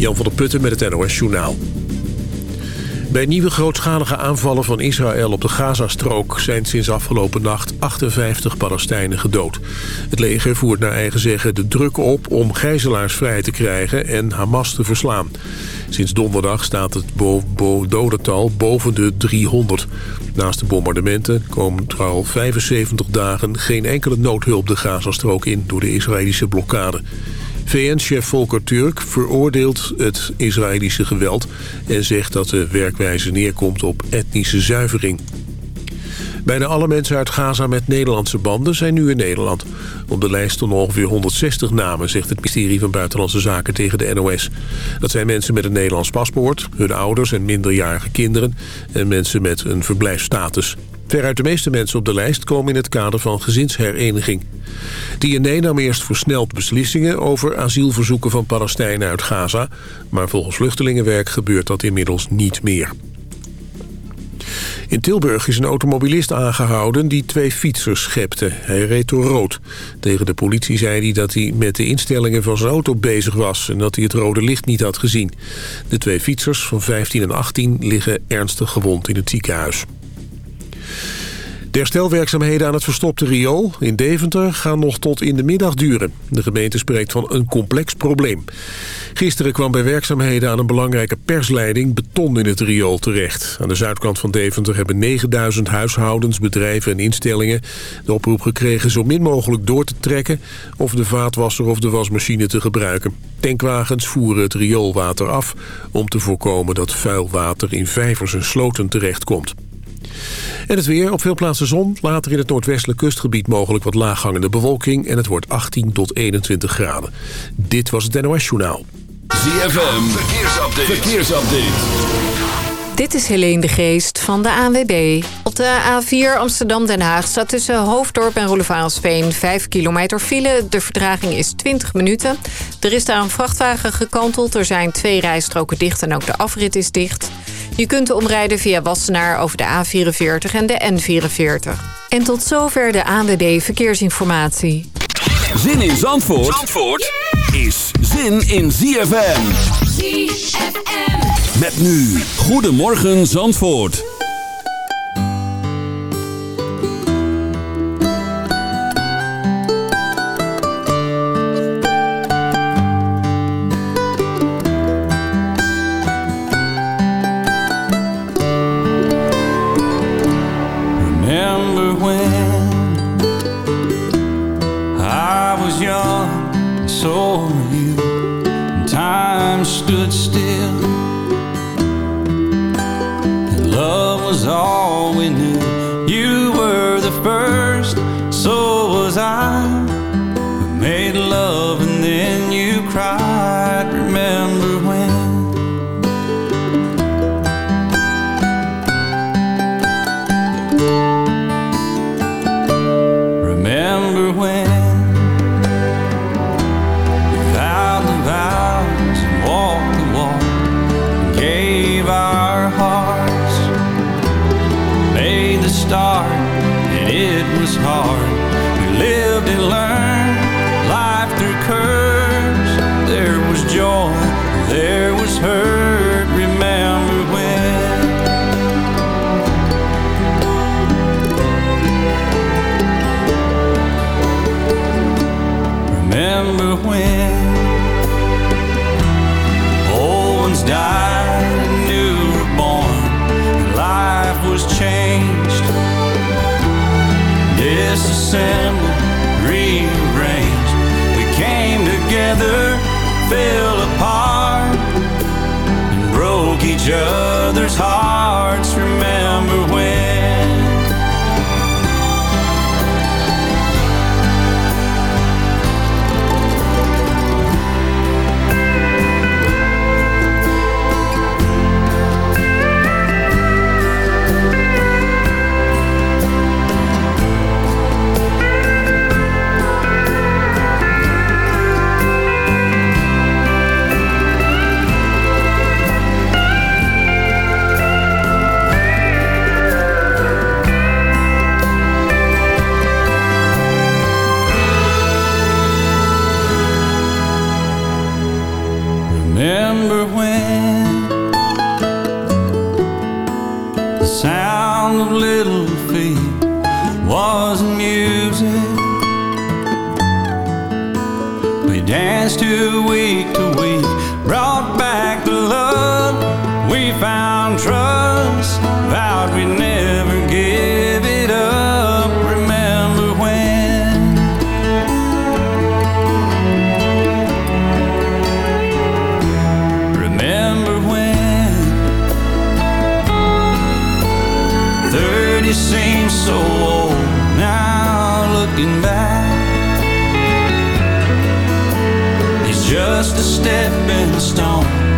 Jan van der Putten met het NOS Journaal. Bij nieuwe grootschalige aanvallen van Israël op de Gazastrook... zijn sinds afgelopen nacht 58 Palestijnen gedood. Het leger voert naar eigen zeggen de druk op om gijzelaars vrij te krijgen... en Hamas te verslaan. Sinds donderdag staat het bo dodental boven de 300. Naast de bombardementen komen er al 75 dagen... geen enkele noodhulp de Gazastrook in door de Israëlische blokkade. VN-chef Volker Turk veroordeelt het Israëlische geweld... en zegt dat de werkwijze neerkomt op etnische zuivering. Bijna alle mensen uit Gaza met Nederlandse banden zijn nu in Nederland. Op de lijst stonden ongeveer 160 namen, zegt het ministerie van Buitenlandse Zaken tegen de NOS. Dat zijn mensen met een Nederlands paspoort, hun ouders en minderjarige kinderen... en mensen met een verblijfsstatus. Veruit de meeste mensen op de lijst komen in het kader van gezinshereniging. DNA nam eerst versneld beslissingen over asielverzoeken van Palestijnen uit Gaza... maar volgens Vluchtelingenwerk gebeurt dat inmiddels niet meer. In Tilburg is een automobilist aangehouden die twee fietsers schepte. Hij reed door rood. Tegen de politie zei hij dat hij met de instellingen van zijn auto bezig was... en dat hij het rode licht niet had gezien. De twee fietsers van 15 en 18 liggen ernstig gewond in het ziekenhuis. De herstelwerkzaamheden aan het verstopte riool in Deventer gaan nog tot in de middag duren. De gemeente spreekt van een complex probleem. Gisteren kwam bij werkzaamheden aan een belangrijke persleiding beton in het riool terecht. Aan de zuidkant van Deventer hebben 9000 huishoudens, bedrijven en instellingen de oproep gekregen zo min mogelijk door te trekken of de vaatwasser of de wasmachine te gebruiken. Tankwagens voeren het rioolwater af om te voorkomen dat vuil water in vijvers en sloten terechtkomt. En het weer, op veel plaatsen zon. Later in het noordwestelijk kustgebied mogelijk wat laaghangende bewolking. En het wordt 18 tot 21 graden. Dit was het NOS Journaal. ZFM, verkeersupdate. verkeersupdate. Dit is Helene de Geest van de ANWB. Op de A4 Amsterdam-Den Haag staat tussen Hoofddorp en Roelevarensveen 5 kilometer file. De verdraging is 20 minuten. Er is daar een vrachtwagen gekanteld. Er zijn twee rijstroken dicht en ook de afrit is dicht. Je kunt omrijden via Wassenaar over de A44 en de N44. En tot zover de ANWB Verkeersinformatie. Zin in Zandvoort, Zandvoort is zin in ZFM. ZFM. Met nu, Goedemorgen Zandvoort. good So old now, looking back. It's just a stepping stone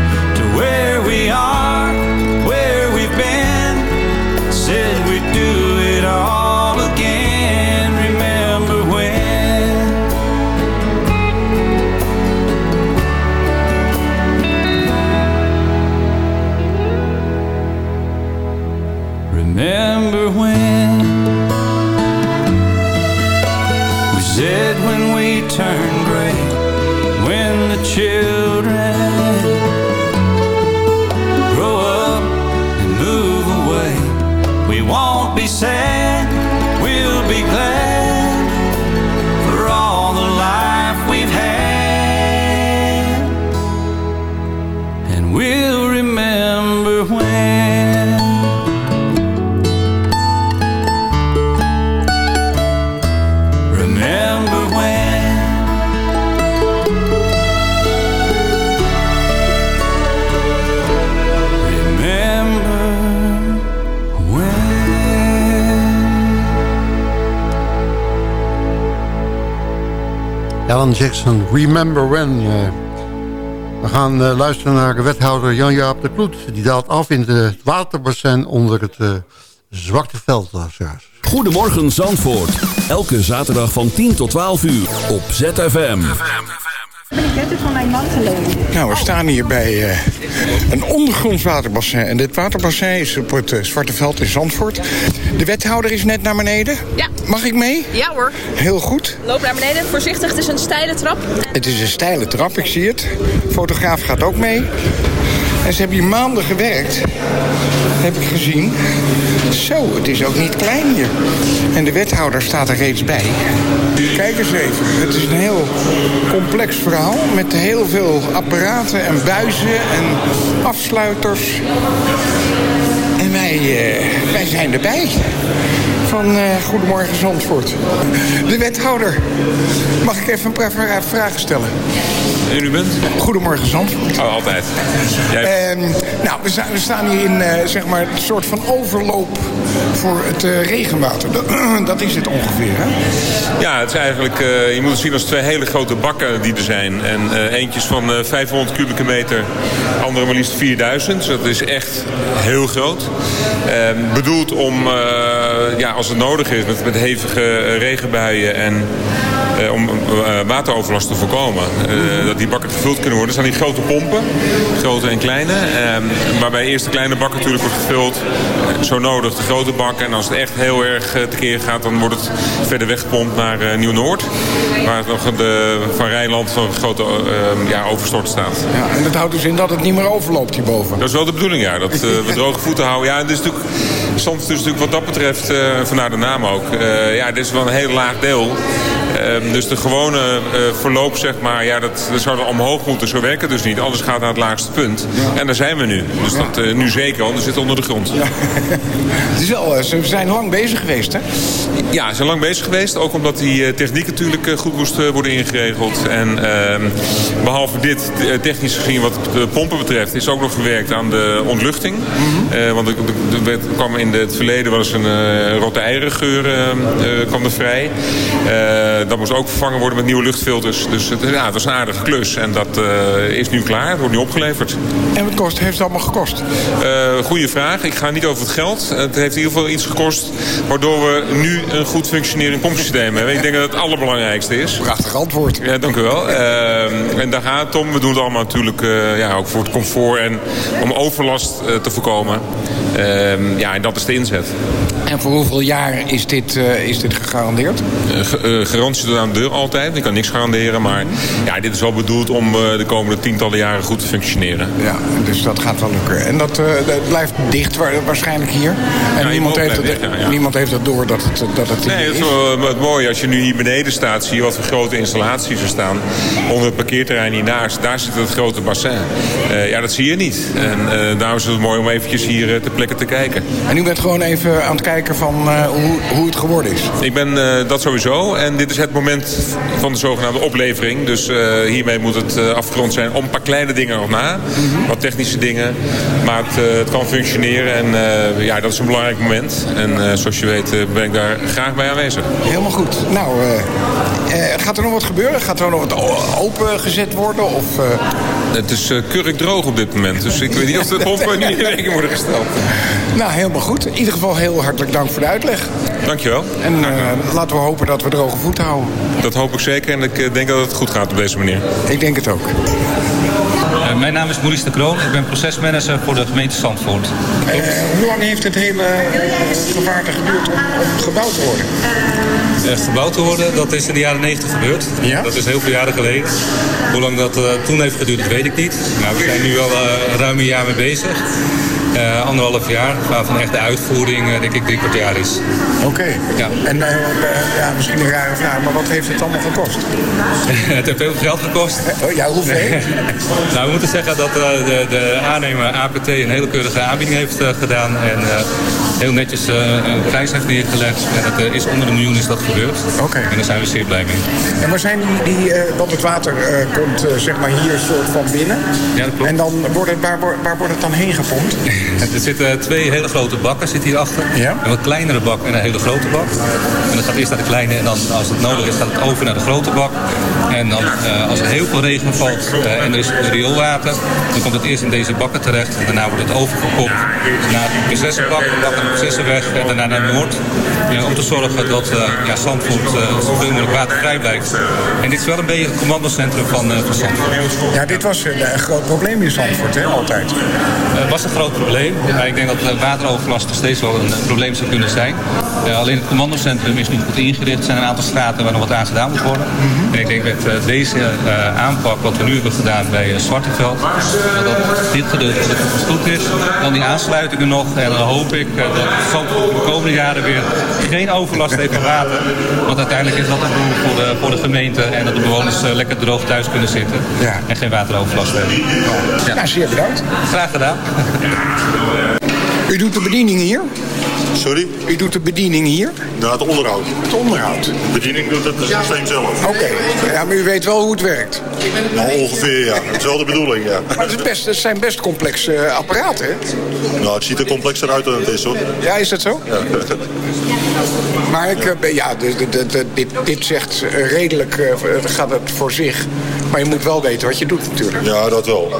Jackson, Remember When. we gaan eh, luisteren naar wethouder Jan-Jaap de Kloet. Die daalt af in het waterbassin onder het eh, Zwarte Veld. Goedemorgen Zandvoort. Elke zaterdag van 10 tot 12 uur op ZFM. Ik heb het van mijn man geleend. Nou, we staan hier bij eh, een ondergronds waterbassin. En dit waterbassin is op het eh, Zwarte Veld in Zandvoort. De wethouder is net naar beneden. Ja. Mag ik mee? Ja hoor. Heel goed. Loop naar beneden. Voorzichtig, het is een steile trap. Het is een steile trap, ik zie het. fotograaf gaat ook mee. En ze hebben hier maanden gewerkt. Heb ik gezien. Zo, het is ook niet klein hier. En de wethouder staat er reeds bij. Kijk eens even. Het is een heel complex verhaal. Met heel veel apparaten en buizen en afsluiters. En wij, eh, wij zijn erbij. Van eh, Goedemorgen Zandvoort. De wethouder. Mag ik even een paar vra- vragen stellen? En u bent? Goedemorgen Zandvoort. Oh, altijd. Jij... Ehm, nou, we, sta- we staan hier in eh, zeg maar een soort van overloop voor het eh, regenwater. Dat, dat is het ongeveer, hè? Ja, het is eigenlijk, je moet het zien als twee hele grote bakken die er zijn. En eentje is van eh, 500 kubieke meter, andere maar liefst 4000. Dus dat is echt heel groot. Ehm, bedoeld om, ja, als het nodig is, met, met hevige eh, regenbuien en eh, om eh, wateroverlast te voorkomen. eh, dat die bakken gevuld kunnen worden. Er staan die grote pompen, grote en kleine. ehm, waarbij eerst de kleine bak natuurlijk wordt gevuld. eh, zo nodig de grote bak. En als het echt heel erg eh, tekeer gaat, dan wordt het verder weggepompt naar eh, Nieuw-Noord. Waar nog de, van Rijnland zo'n grote eh, ja, overstort staat. Ja, en dat houdt dus in dat het niet meer overloopt hierboven. Dat is wel de bedoeling, ja. Dat eh, we droge voeten houden. Ja, en is natuurlijk, soms is natuurlijk wat dat betreft, eh vandaar de naam ook. eh, ja, dit is wel een heel laag deel. Ehm, dus de gewone eh, verloop, zeg maar, ja, dat, dat zou omhoog moeten. Zo werkt het dus niet. Alles gaat naar het laagste punt. En daar zijn we nu. Dus dat eh, nu zeker, want we zitten onder de grond. Het is wel, eh, ze zijn lang bezig geweest, hè? Ja, ze zijn lang bezig geweest. Ook omdat die techniek natuurlijk goed moest worden ingeregeld. En ehm, behalve dit, technisch gezien wat de pompen betreft... is ook nog gewerkt aan de ontluchting. Eh, want er, kwam in het verleden wel eens een rotte eierengeur eh, eh, kwam er vrij. Dat moest ook vervangen worden met nieuwe luchtfilters. Dus het, ja, het was een aardige klus. En dat eh, is nu klaar. Het wordt nu opgeleverd. En wat kost, heeft het allemaal gekost? Eh goeie vraag. Ik ga niet over het geld. Het heeft in ieder geval iets gekost... waardoor we nu een goed functionerend pompsysteem hebben. Ik denk dat het het allerbelangrijkste is. Prachtig antwoord. Ja, dank u wel. Ehm, en daar gaat het om. We doen het allemaal natuurlijk eh, ja, ook voor het comfort en om overlast te voorkomen. Ehm, ja, en dat is de inzet. En voor hoeveel jaar is dit, is dit gegarandeerd? Ge- garantie aan de deur altijd. Ik kan niks garanderen. Maar ja, dit is wel bedoeld om de komende tientallen jaren goed te functioneren. Ja, dus dat gaat wel lukken. En dat, dat blijft dicht waarschijnlijk hier. En niemand, heeft het, niemand heeft het door dat het, dat het Nee, dat is wel wat mooi. Als je nu hier beneden staat, zie je wat voor grote installaties er staan. Onder het parkeerterrein hiernaast, daar zit het grote bassin. ja, dat zie je niet. En daarom is het mooi om eventjes hier ter plekke te kijken. En u bent gewoon even aan het kijken van hoe, hoe het geworden is? Ik ben dat sowieso. En dit is het moment van de zogenaamde oplevering. Dus hiermee moet het afgerond zijn om een paar kleine dingen nog na. Mhm. Wat technische dingen. Maar het, het kan functioneren. En ja, dat is een belangrijk moment. En zoals je weet ben ik daar graag bij aanwezig. Helemaal goed. Nou, gaat er nog wat gebeuren? Gaat er nog wat opengezet worden? Of, Het is keurig droog op dit moment. Dus ik weet niet of de pompen nu in werking worden gesteld. Nou, helemaal goed. In ieder geval heel hartelijk dank voor de uitleg. Dankjewel. En uh, laten we hopen dat we droge voeten houden. Dat hoop ik zeker en ik denk dat het goed gaat op deze manier. Ik denk het ook. Uh, mijn naam is Maurice de Kroon. Ik ben procesmanager voor de gemeente Zandvoort. Uh, hoe lang heeft het hele gevaarte geduurd om, om, gebouwd te worden? Gebouwd te worden, dat is in de jaren 90 gebeurd. Ja? Dat is heel veel jaren geleden. Hoe lang dat toen heeft geduurd, weet ik niet. Nou, we zijn nu al ruim een jaar mee bezig. Uh, anderhalf jaar, waarvan echt de uitvoering uh, denk ik drie kwart jaar is. Oké. Okay. Ja. En uh, ja, misschien een rare vraag, maar wat heeft het allemaal gekost? het heeft heel veel geld gekost. Oh, ja, hoeveel? nou, we moeten zeggen dat de, de aannemer APT een hele keurige aanbieding heeft gedaan. En heel netjes een prijs heeft neergelegd. En dat is onder een miljoen is dat gebeurd. Oké. Okay. En daar zijn we zeer blij mee. En waar zijn die, die want het water komt zeg maar hier soort van binnen. Ja, dat klopt. En dan wordt het, waar, waar wordt het dan heen gepompt? Er zitten twee hele grote bakken zitten hierachter. Ja? Een wat kleinere bak en een hele grote bak. En dat gaat eerst naar de kleine en dan als het nodig is gaat het over naar de grote bak. En dan uh, als er heel veel regen valt uh, en er is rioolwater, dan komt het eerst in deze bakken terecht. En daarna wordt het overgekopt naar de processenbak, de bak de processenweg en daarna naar Noord. Om te zorgen dat uh, ja, Zandvoort zoveel mogelijk watervrij blijft. En dit is wel een beetje het commandocentrum van, van Zandvoort. Ja, dit was een groot probleem in Zandvoort, hè, altijd. Het was een groot probleem. Maar ik denk dat wateroverlast nog steeds wel een probleem zou kunnen zijn. Alleen het commandocentrum is nu goed ingericht. Er zijn een aantal straten waar nog wat aan gedaan moet worden. En ik denk met deze uh, aanpak, wat we nu hebben gedaan bij Zwartenveld... dat dit gedeelte goed is. Dan die aansluitingen nog. En dan hoop ik dat Zandvoort de komende jaren weer geen overlast heeft van water. Want uiteindelijk is dat het doel voor de, voor de gemeente. En dat de bewoners lekker droog thuis kunnen zitten. Ja. En geen wateroverlast hebben. Ja, ja zeer bedankt. Graag gedaan. U doet de bediening hier? Sorry? U doet de bediening hier? Nou, het onderhoud. Het onderhoud? De bediening doet het systeem zelf. Oké, okay. ja, maar u weet wel hoe het werkt? Nou, ongeveer, ja. Het is wel de bedoeling, ja. Maar het, is best, het zijn best complexe uh, apparaten, hè? Nou, het ziet er complexer uit dan het is, hoor. Ja, is dat zo? Ja. maar ik, uh, ja, de, dit, dit zegt uh, redelijk, gaat het voor zich. Maar je moet wel weten wat je doet, natuurlijk. Ja, dat wel.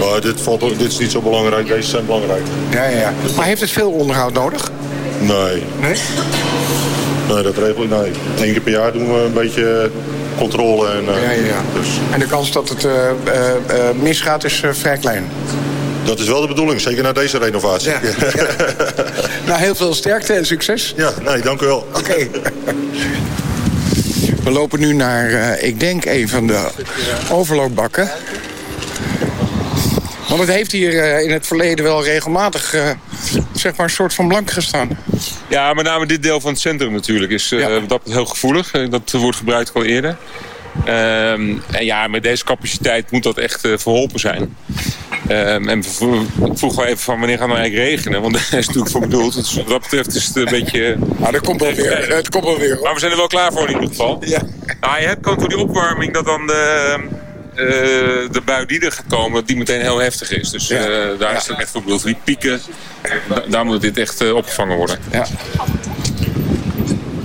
Maar dit, valt, dit is niet zo belangrijk. Deze zijn belangrijk. Ja, ja, ja. Maar heeft het veel onderhoud nodig? Nee. Nee? Nee, dat regel ik nee. Eén keer per jaar doen we een beetje controle. En, uh, ja, ja, ja. Dus. en de kans dat het uh, uh, misgaat is vrij klein? Dat is wel de bedoeling, zeker na deze renovatie. Ja. nou, heel veel sterkte en succes. Ja, nee, dank u wel. Oké. Okay. We lopen nu naar, ik denk, een van de overloopbakken. Want het heeft hier in het verleden wel regelmatig zeg maar een soort van blank gestaan. Ja, met name dit deel van het centrum natuurlijk is uh, ja. dat heel gevoelig. Dat wordt gebruikt al eerder. Um, en ja, met deze capaciteit moet dat echt verholpen zijn. Um, en ik vroeg wel even van wanneer gaat het nou eigenlijk regenen? Want daar is natuurlijk voor bedoeld. Dus wat dat betreft is het een beetje... Nou, dat komt wel weer. Het komt wel weer. Maar we zijn er wel klaar voor in ieder geval. Ja. Nou, je hebt kan voor die opwarming dat dan de, uh, de bui die er gaat komen, die meteen heel heftig is. Dus ja. daar is het echt voor bedoeld. Die pieken, da daar moet dit echt uh, opgevangen worden. Ja.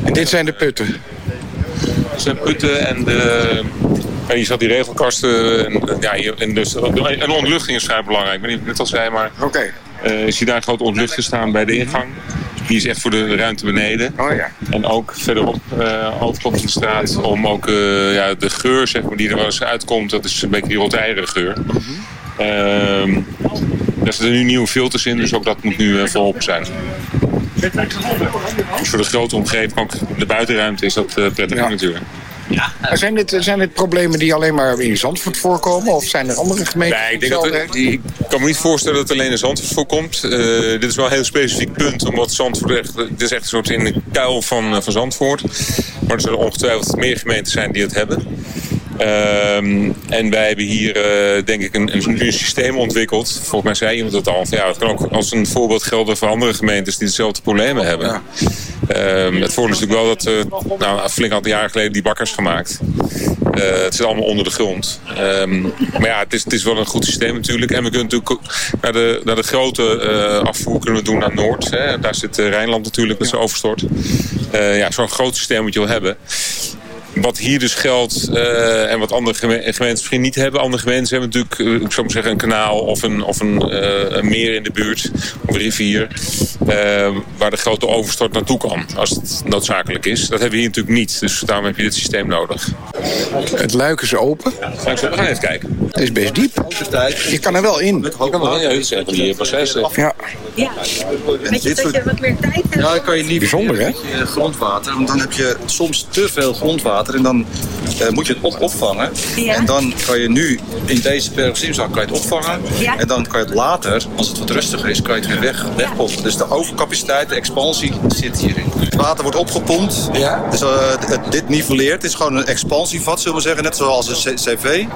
En dit zijn de putten? Dit zijn putten en de... En je zat die regelkasten en, ja, en dus een ontluchting is vrij belangrijk. Ik weet niet net al zei, maar Oké. Okay. Uh, zie daar een grote ontluchting staan bij de ingang. Die is echt voor de ruimte beneden. Oh ja. En ook verderop, uh, overkant van de straat, om ook uh, ja, de geur zeg maar, die er wel eens uitkomt, dat is een beetje die rot geur. Mm -hmm. uh, er zitten nu nieuwe filters in, dus ook dat moet nu verholpen zijn. Dus voor de grote omgeving, ook de buitenruimte, is dat prettig ja. natuurlijk. Maar zijn dit, zijn dit problemen die alleen maar in Zandvoort voorkomen? Of zijn er andere gemeenten Nee, ik, die denk dat ik kan me niet voorstellen dat het alleen in Zandvoort voorkomt. Eh, dit is wel een heel specifiek punt, omdat Zandvoort echt, het is echt een soort in de kuil van, eh, van Zandvoort. Maar er zullen ongetwijfeld meer gemeenten zijn die het hebben. Ehm, en wij hebben hier, eh, denk ik, een, een, een systeem ontwikkeld. Volgens mij zei iemand het al. van, Ja, het kan ook als een voorbeeld gelden voor andere gemeentes die hetzelfde problemen hebben. Ehm, het voordeel is natuurlijk wel dat uh, nou, een flink aantal jaren geleden die bakkers gemaakt. Eh, het zit allemaal onder de grond. Ehm, maar ja, het is, het is wel een goed systeem natuurlijk. En we kunnen natuurlijk naar de, naar de grote eh, afvoer kunnen we doen naar Noord. Hè. Daar zit eh, Rijnland natuurlijk met zijn overstort. Eh, ja, zo'n groot systeem moet je wel hebben. Wat hier dus geldt eh, en wat andere geme- gemeentes misschien niet hebben. Andere gemeentes hebben natuurlijk, eh, ik zou maar zeggen, een kanaal of een, of een, eh, een meer in de buurt. Of een rivier. waar de grote overstort naartoe kan. Als het noodzakelijk is. Dat hebben we hier natuurlijk niet. Dus daarom heb je dit systeem nodig. Het luik is open. we gaan even kijken. Het is best diep. Je kan er wel in. Je kan wel, ja, is een van die processen. Ja. Ja. Weet je dat je wat meer tijd hebt? Ja, dan kan je niet Bijzonder, hè? grondwater. Want dan heb je soms te veel grondwater en dan eh, moet je het op opvangen. Ja. En dan kan je nu in deze peroxidezak kan je het opvangen. Ja. En dan kan je het later, als het wat rustiger is, kan je het weer weg, wegpompen. Dus de overcapaciteit, de expansie zit hierin. Het water wordt opgepompt. Ja. Dus eh, het- dit nivelleert. Het is gewoon een expansievat, zullen we zeggen. Net zoals een CV. We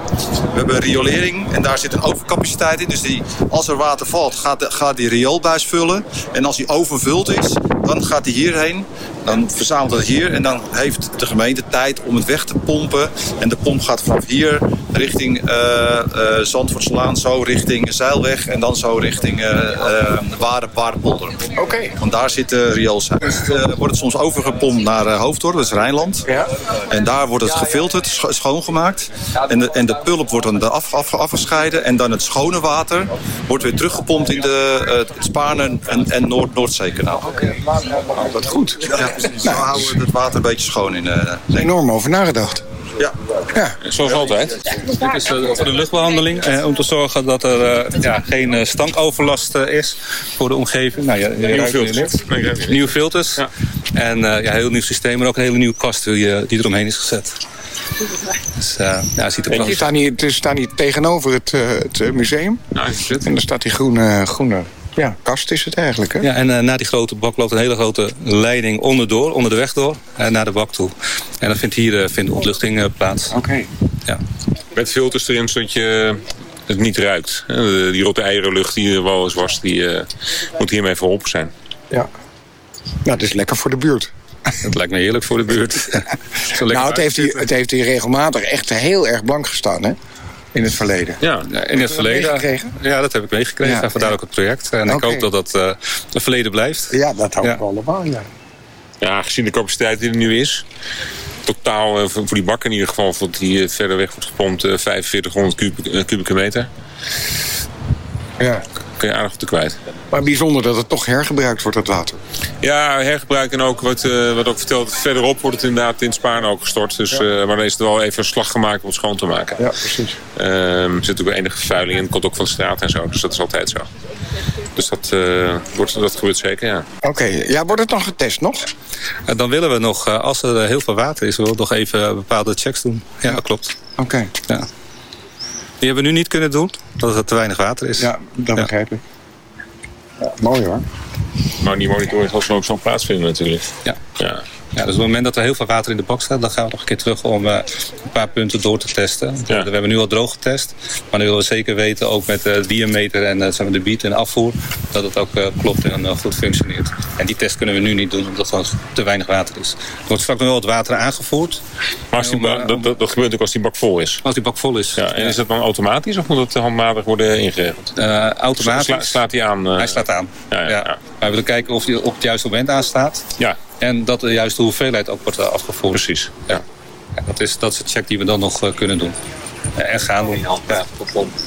hebben een riolering en daar zit een overcapaciteit in. Dus die, als er water valt, gaat, de- gaat die rioolbuis vullen. En als die overvuld is, dan gaat die hierheen. Dan verzamelt het hier en dan heeft de gemeente tijd om het weg te pompen. En de pomp gaat vanaf hier richting eh Zandvoortslaan, zo richting Zeilweg en dan zo richting eh Ware, Waardenpolder. Oké. Want daar zit de eh, wordt het soms overgepompt naar eh, Hoofddorp, dat is Rijnland. Ja. En daar wordt het gefilterd, scho- schoongemaakt. En de, en de pulp wordt dan af, af, afgescheiden. En dan het schone water wordt weer teruggepompt in de, het Spaarne en, en Noord Noordzeekanaal. Oké, Wat goed. Ja, precies. Zo houden we het water een beetje schoon in. eh Enorm over nagedacht. Ja. Ja. Zoals altijd. Dit is eh, voor de luchtbehandeling. eh, om te zorgen dat er eh, ja, geen eh, stankoverlast eh, is voor de omgeving. Nou, je Nieuwe filters. Nieuwe filters. En eh, ja, een heel nieuw systeem, maar ook een hele nieuwe kast die, eh, die eromheen is gezet. Dus eh, ja, ziet er prachtig staat hier, het staat hier tegenover het, eh, het eh, museum. Nou. En daar staat die groene, groene ja, kast is het eigenlijk. Hè? Ja, en eh, na die grote bak loopt een hele grote leiding onderdoor, onder de weg door, eh, naar de bak toe. En dan vindt hier eh, vindt ontluchting plaats. Oké. Ja. Met filters erin, zodat je het niet ruikt. Die rotte eierenlucht die er wel eens was, die eh, moet hiermee verholpen zijn. Ja. Nou, het is lekker voor de buurt. Het lijkt me heerlijk voor de buurt. Zo lekker Nou, het heeft, hier, het heeft hier regelmatig echt heel erg blank gestaan, hè? In het verleden. Ja. In het verleden. Ja, dat heb ik meegekregen. Ja, vandaar ja. ook het project. En ik hoop dat dat eh het verleden blijft. Ja, dat hoop Ja. ik allemaal, ja. ja, gezien de capaciteit die er nu is. Totaal eh, voor die bak in ieder geval, voor die eh, verder weg wordt gepompt, eh, 4500 kubieke, eh, kubieke meter. ja. Kun je aardig op de kwijt. Maar bijzonder dat het toch hergebruikt wordt, dat water. Ja, hergebruik en ook wat, eh, wat ook verteld, verderop wordt het inderdaad in Spaan ook gestort. Dus, eh, maar dan is er wel even een slag gemaakt om het schoon te maken. Ja, precies. Ehm, er zit natuurlijk enige vervuiling in, het komt ook van de straat en zo. Dus dat is altijd zo. Dus dat, eh, wordt, dat gebeurt zeker, ja. Oké, ja, wordt het dan getest nog? En dan willen we nog, eh, als er heel veel water is, willen we nog even bepaalde checks doen. Ja, dat klopt. Oké. Ja. Die hebben we nu niet kunnen doen, omdat er te weinig water is. Ja, dat Ja. begrijp ik. Ja, mooi hoor. Maar die monitoring zal zo ook zo plaatsvinden natuurlijk. Ja. Ja. Ja, dus op het moment dat er heel veel water in de bak staat... dan gaan we nog een keer terug om eh, een paar punten door te testen. Ja. We hebben nu al droog getest. Maar nu willen we zeker weten, ook met de diameter en eh, de biet en afvoer... dat het ook eh, klopt en eh, goed functioneert. En die test kunnen we nu niet doen, omdat er te weinig water is. Er wordt straks nog wel wat water aangevoerd. Maar als die Om, ba- eh, dat, dat, dat gebeurt ook als die bak vol is. Als die bak vol is. Ja, en is dat dan automatisch of moet het handmatig worden ingeregeld? Eh, automatisch. Sla- slaat hij aan? eh? Hij slaat aan. Ja, ja, ja. Wij willen kijken of hij op het juiste moment aanstaat. Ja, En dat de juiste hoeveelheid ook wordt eh, afgevoerd. precies. Ja. Ja, dat, is, dat is de check die we dan nog eh, kunnen doen. Eh, en gaan doen. Ja,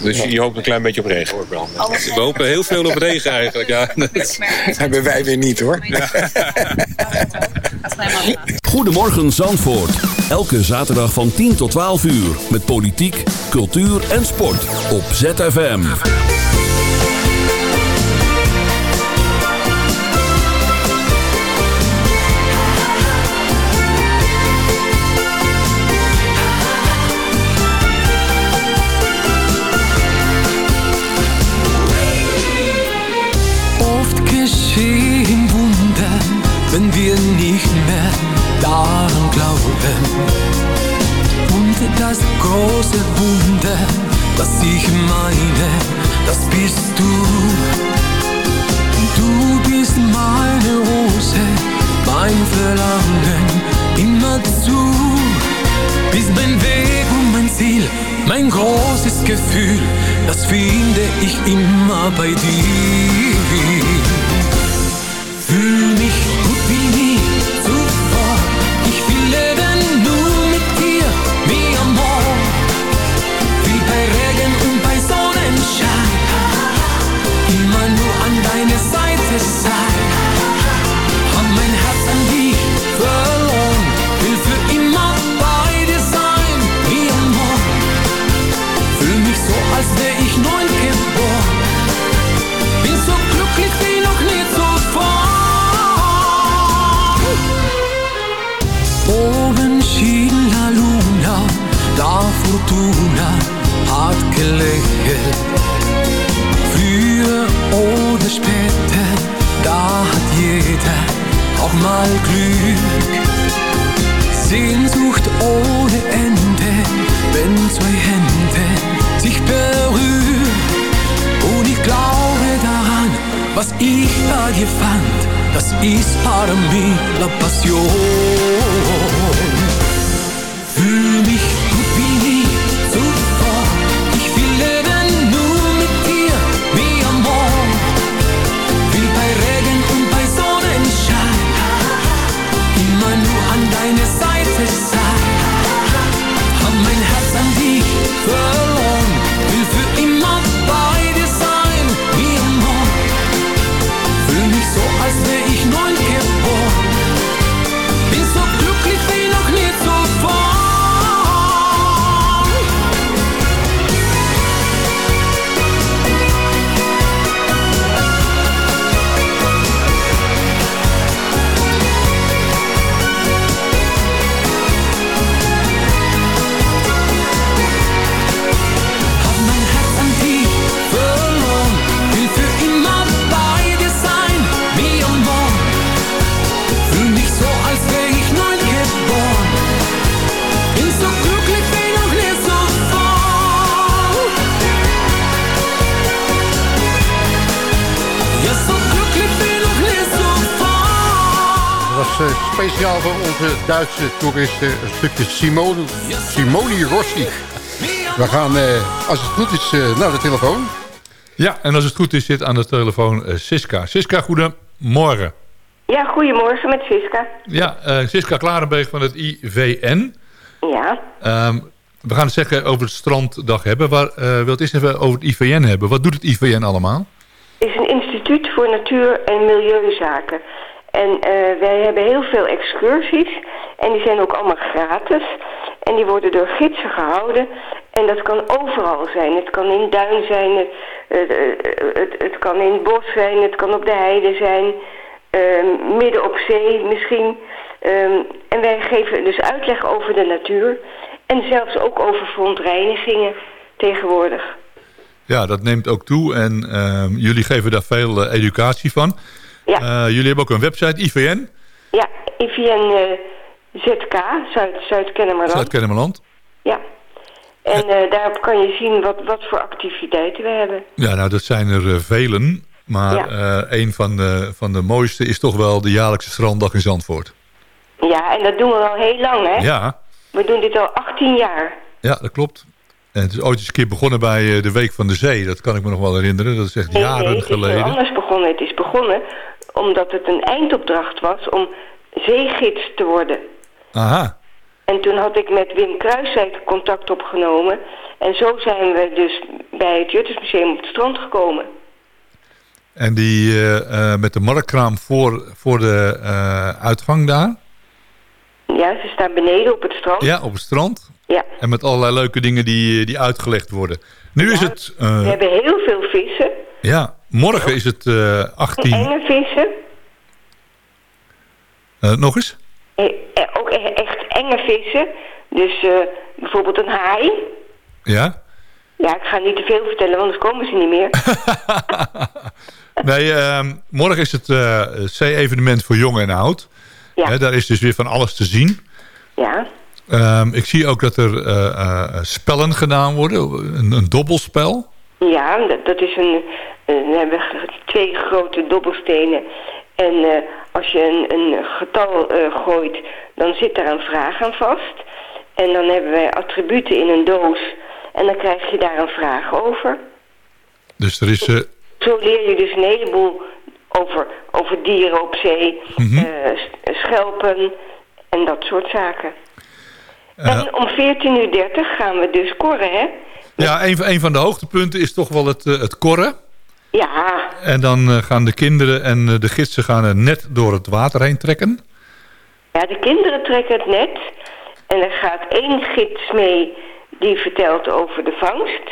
Dus je, je hoopt een klein beetje op regen. we hopen heel veel op regen eigenlijk. Ja. Dat hebben wij weer niet hoor. Goedemorgen Zandvoort. Elke zaterdag van 10 tot 12 uur. Met politiek, cultuur en sport. Op ZFM. Was ich meine, das bist du. Du bist meine Rose, mein Verlangen immer zu. Bist mein Weg und mein Ziel, mein großes Gefühl, das finde ich immer bei dir. Speciaal voor onze Duitse toeristen een stukje Simone, Simone Rossi. We gaan, eh, als het goed is, eh, naar de telefoon. Ja, en als het goed is, zit aan de telefoon eh, Siska. Siska, goedemorgen. Ja, goedemorgen met Siska. Ja, eh, Siska Klarenbeek van het IVN. Ja, Ehm, we gaan het zeggen over het stranddag hebben. Waar, eh wil het eerst even over het IVN hebben. Wat doet het IVN allemaal? is een instituut voor natuur- en milieuzaken. En eh, wij hebben heel veel excursies. En die zijn ook allemaal gratis. En die worden door gidsen gehouden. En dat kan overal zijn. Het kan in duin zijn. Het, het, het, kan in het bos zijn. Het kan op de heide zijn. ehm, midden op zee misschien. Ehm, en wij geven dus uitleg over de natuur. En zelfs ook over verontreinigingen tegenwoordig. Ja, dat neemt ook toe. En ehm, jullie geven daar veel eh, educatie van. Ja. Eh, jullie hebben ook een website, IVN, Ja, IVN eh, ZK, Zuid- Zuid-Kennemerland. Zuid-Kennemerland. ja. En eh, daarop kan je zien wat, wat voor activiteiten we hebben. Ja, nou, dat zijn er velen. Maar Ja. een van de, van de mooiste is toch wel de jaarlijkse stranddag in Zandvoort. Ja, en dat doen we al heel lang, hè? Ja, We doen dit al 18 jaar. ja, dat klopt. En het is ooit eens een keer begonnen bij eh, de Week van de Zee. Dat kan ik me nog wel herinneren. Dat is echt Nee, jaren nee, het is geleden. anders begonnen. Het is begonnen omdat het een eindopdracht was om zeegids te worden. Aha. En toen had ik met Wim Kruiswijk contact opgenomen. En zo zijn we dus bij het Juttersmuseum op het strand gekomen. En die eh, eh, met de marktkraam voor, voor de eh, uitgang daar. Ja, ze staan beneden op het strand. Ja, op het strand. Ja. En met allerlei leuke dingen die, die uitgelegd worden. Nu is het... eh, We hebben heel veel vissen. ja, morgen is het eh 18... Enge vissen. Eh, nog eens? Ook e- echt enge vissen. Dus bijvoorbeeld een haai. Ja? Ja, ik ga niet te veel vertellen, want anders komen ze niet meer. Nee, ehm, morgen is het C-evenement voor jong en oud. Ja. Daar is dus weer van alles te zien. ja. Ehm, ik zie ook dat er eh, eh, spellen gedaan worden. Een, een dobbelspel. Ja, dat, dat is een, We hebben twee grote dobbelstenen. En eh, als je een, een getal eh, gooit, dan zit daar een vraag aan vast. En dan hebben wij attributen in een doos. En dan krijg je daar een vraag over. Dus er is... eh, Zo leer je dus een heleboel over, over dieren op zee, Mhm. eh, schelpen en dat soort zaken. Eh. En om 14.30 uur gaan we dus korren, hè? ja, een, van- een van de hoogtepunten is toch wel het, eh, het korren. Ja, En dan eh, gaan de kinderen en eh, de gidsen gaan net door het water heen trekken. Ja, de kinderen trekken het net. En er gaat één gids mee die vertelt over de vangst.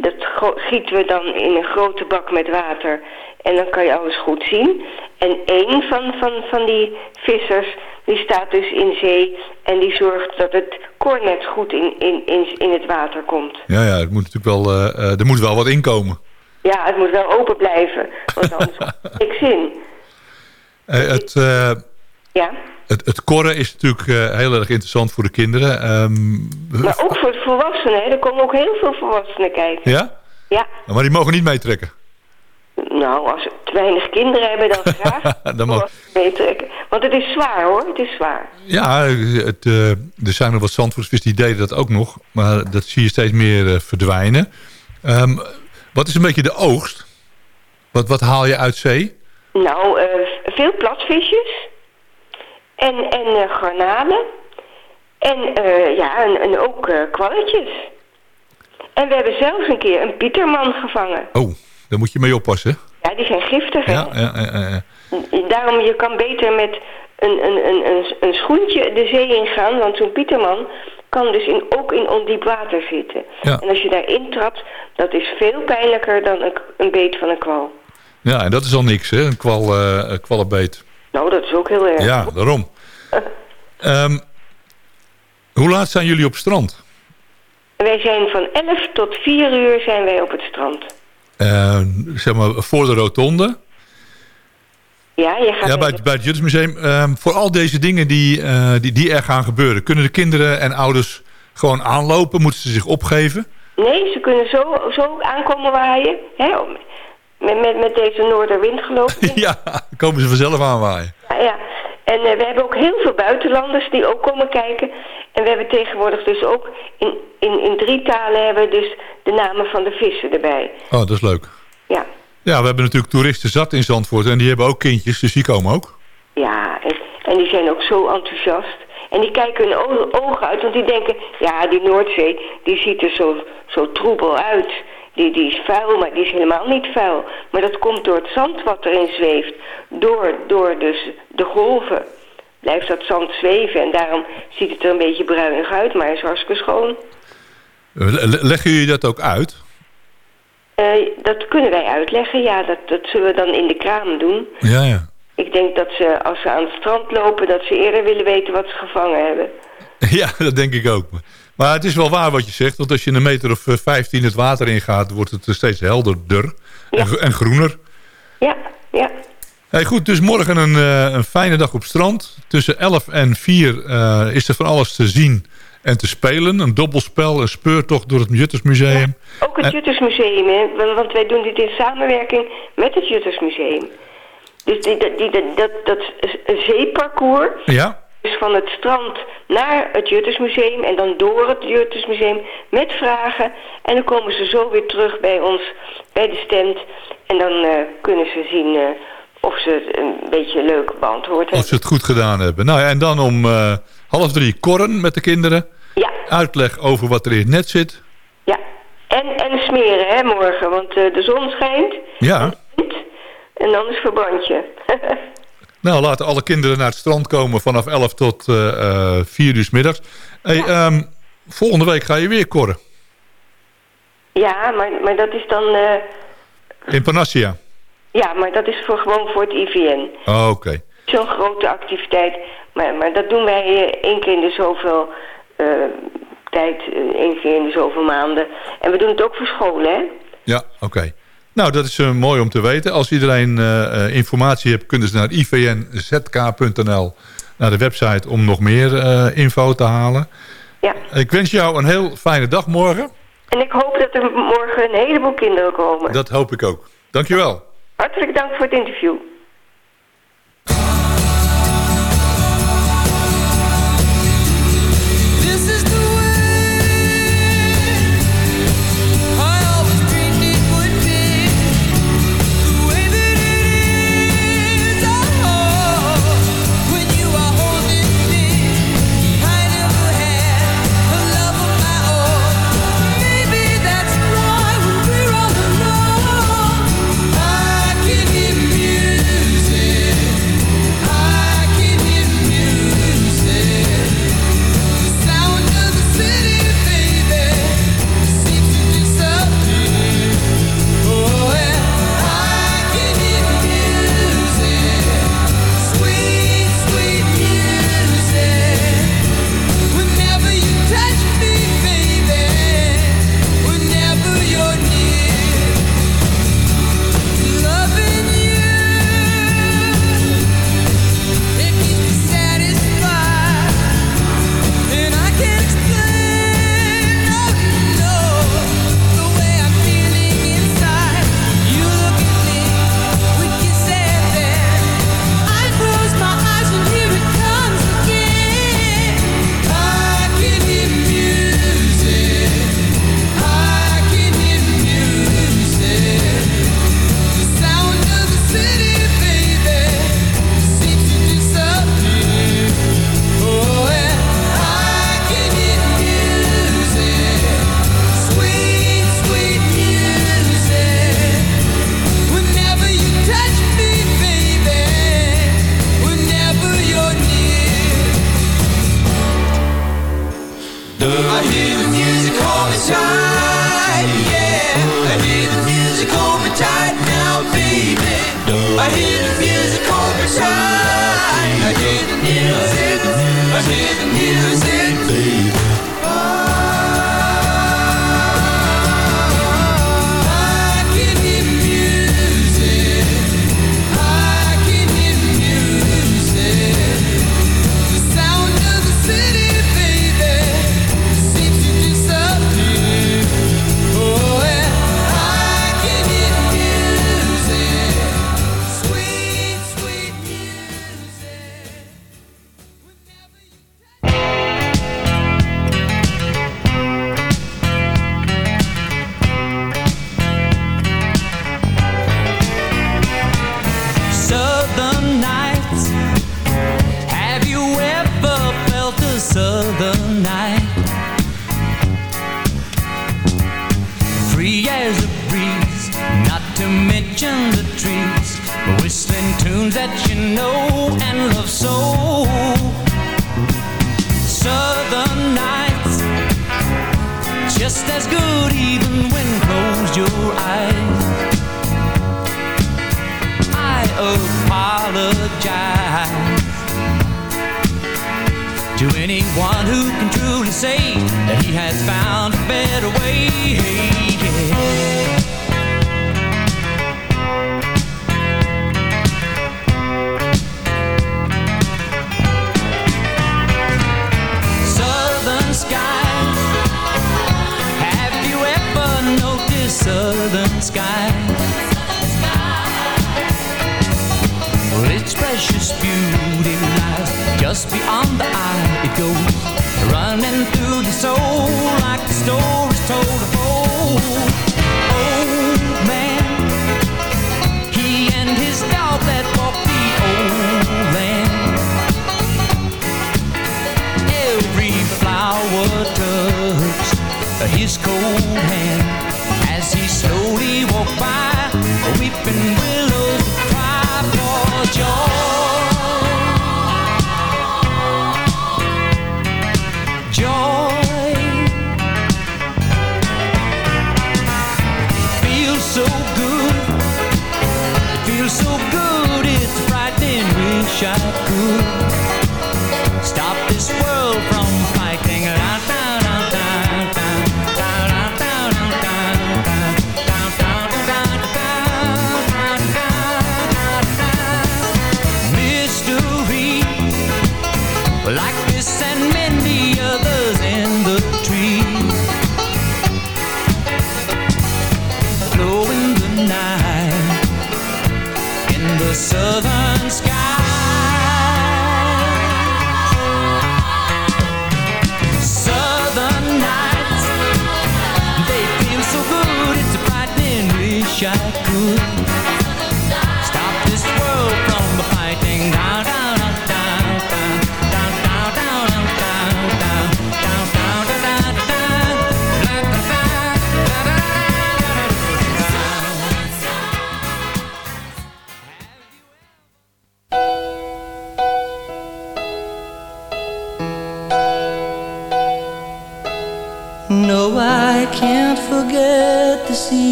Dat gieten we dan in een grote bak met water. En dan kan je alles goed zien. En één van, van, van die vissers, die staat dus in zee. En die zorgt dat het kornet goed in, in, in, in het water komt. Ja, ja, het moet natuurlijk wel, eh, eh, er moet wel wat inkomen. Ja, het moet wel open blijven. Want anders komt er niks in. Eh, het, eh, Ja. Het, het korren is natuurlijk eh, heel erg interessant voor de kinderen. Ehm, Maar ook voor de volwassenen, hè. Er komen ook heel veel volwassenen kijken. ja? Ja. Maar die mogen niet meetrekken. Nou, als we te weinig kinderen hebben, dan graag Dan mag, meetrekken. Want het is zwaar hoor, het is zwaar. ja, het, eh, er zijn nog wat zandvoersvis die deden dat ook nog. Maar dat zie je steeds meer eh, verdwijnen. Ehm, wat is een beetje de oogst? Wat, wat haal je uit zee? Nou, veel platvisjes. En, en eh, garnalen. En eh, ja, en, en ook eh, kwalletjes. En we hebben zelfs een keer een pieterman gevangen. Oh, daar moet je mee oppassen. Ja, die zijn giftig hè. Ja, ja, ja, ja. Daarom, je kan beter met een, een, een, een, een schoentje de zee ingaan. Want zo'n pieterman kan dus in, ook in ondiep water zitten. Ja. En als je daarin trapt, dat is veel pijnlijker dan een, een beet van een kwal. Ja, en dat is al niks, hè? Een kwal, een kwallenbeet. Nou, dat is ook heel erg. Ja, daarom. Ehm, hoe laat zijn jullie op strand? Wij zijn van 11 tot 4 uur zijn wij op het strand. Eh, zeg maar voor de rotonde. Ja, je gaat... Ja, bij, het- bij het Juttersmuseum. Ehm, voor al deze dingen die, eh, die, die er gaan gebeuren... kunnen de kinderen en ouders gewoon aanlopen? Moeten ze zich opgeven? Nee, ze kunnen zo, zo aankomen waaien. Hè? Met, met, met deze noorderwind geloof ik. ja, komen ze vanzelf aanwaaien. Ja, ja. En eh, we hebben ook heel veel buitenlanders die ook komen kijken. En we hebben tegenwoordig dus ook in, in, in drie talen hebben we dus de namen van de vissen erbij. Oh, dat is leuk. Ja, Ja, we hebben natuurlijk toeristen zat in Zandvoort... en die hebben ook kindjes, dus die komen ook. ja. En, en die zijn ook zo enthousiast. En die kijken hun ogen uit, want die denken... Ja, die Noordzee, die ziet er zo, zo troebel uit. Die, die is vuil, maar die is helemaal niet vuil. Maar dat komt door het zand wat erin zweeft. Door, door dus de golven blijft dat zand zweven. En daarom ziet het er een beetje bruinig uit, maar is hartstikke schoon. Le- Leggen jullie dat ook uit? Eh, dat kunnen wij uitleggen, ja. Dat, dat zullen we dan in de kraam doen. Ja, ja. Ik denk dat ze, als ze aan het strand lopen... dat ze eerder willen weten wat ze gevangen hebben. Ja, dat denk ik ook. Maar het is wel waar wat je zegt. Want als je een meter of eh, 15 het water ingaat... wordt het steeds helderder en, gro- en groener. Ja, ja. Hey, goed, dus morgen een, eh, een fijne dag op strand. Tussen 11 en 4 eh, is er van alles te zien en te spelen. Een dobbelspel, een speurtocht door het Juttersmuseum. Ook het En- Juttersmuseum, hè? want want wij doen dit in samenwerking met het Juttersmuseum. Dus die, die, die- dat, dat, dat zeeparcours, Ja? Dus van het strand naar het Juttersmuseum en dan door het Juttersmuseum met vragen. En dan komen ze zo weer terug bij ons, bij de stand. En dan eh, kunnen ze zien eh, of ze het een beetje leuk beantwoord Of hebben. ze het goed gedaan hebben. Nou ja, en dan om eh, half drie korren met de kinderen. Ja. Uitleg over wat er in het net zit. Ja, en, en smeren hè, morgen, want de zon schijnt Ja. en dan is verbrandje. Nou, laten alle kinderen naar het strand komen vanaf 11 tot eh eh 4 uur middags. Hey, ehm, volgende week ga je weer korren. ja, maar, maar dat is dan... eh, In Panassia. ja, maar dat is voor, gewoon voor het IVN. Oh, Oké. Zo'n grote activiteit. Maar, maar dat doen wij eh, één keer in de zoveel eh, tijd, eh, één keer in de zoveel maanden. En we doen het ook voor scholen, hè? Ja, oké. Nou, dat is eh, mooi om te weten. Als iedereen eh, eh, informatie heeft, kunnen ze naar ivnzk.nl, naar de website, om nog meer info te halen. Ja. Ik wens jou een heel fijne dag morgen. En ik hoop dat er morgen een heleboel kinderen komen. Dat hoop ik ook. Dankjewel. Hartelijk dank voor het interview.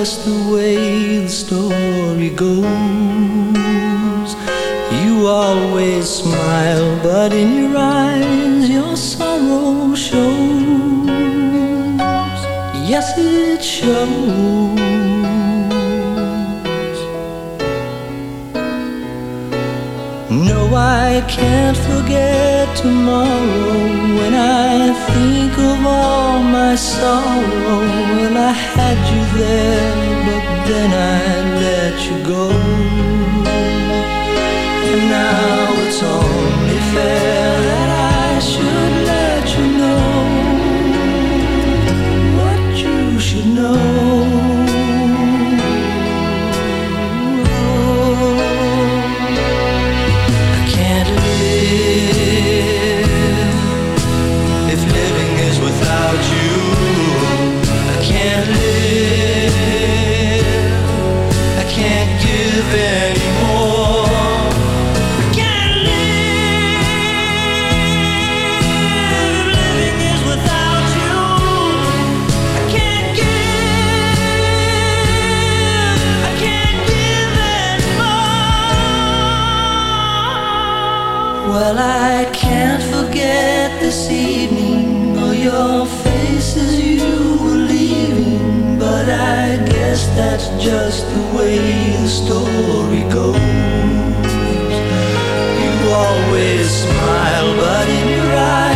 eras. Evening or your face as you were leaving. But I guess that's just the way the story goes. You always smile, but in your eyes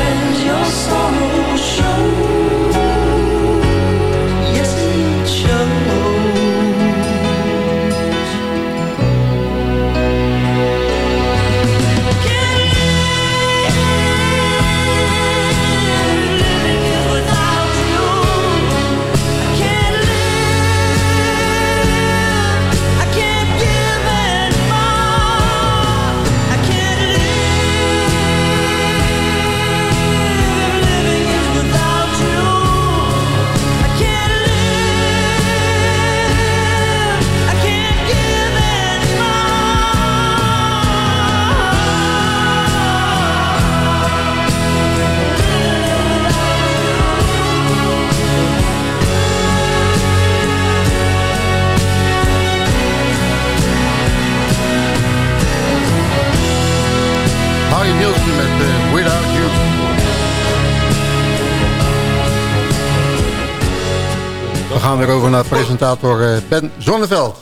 gaan weer over naar presentator eh, Ben Zonneveld.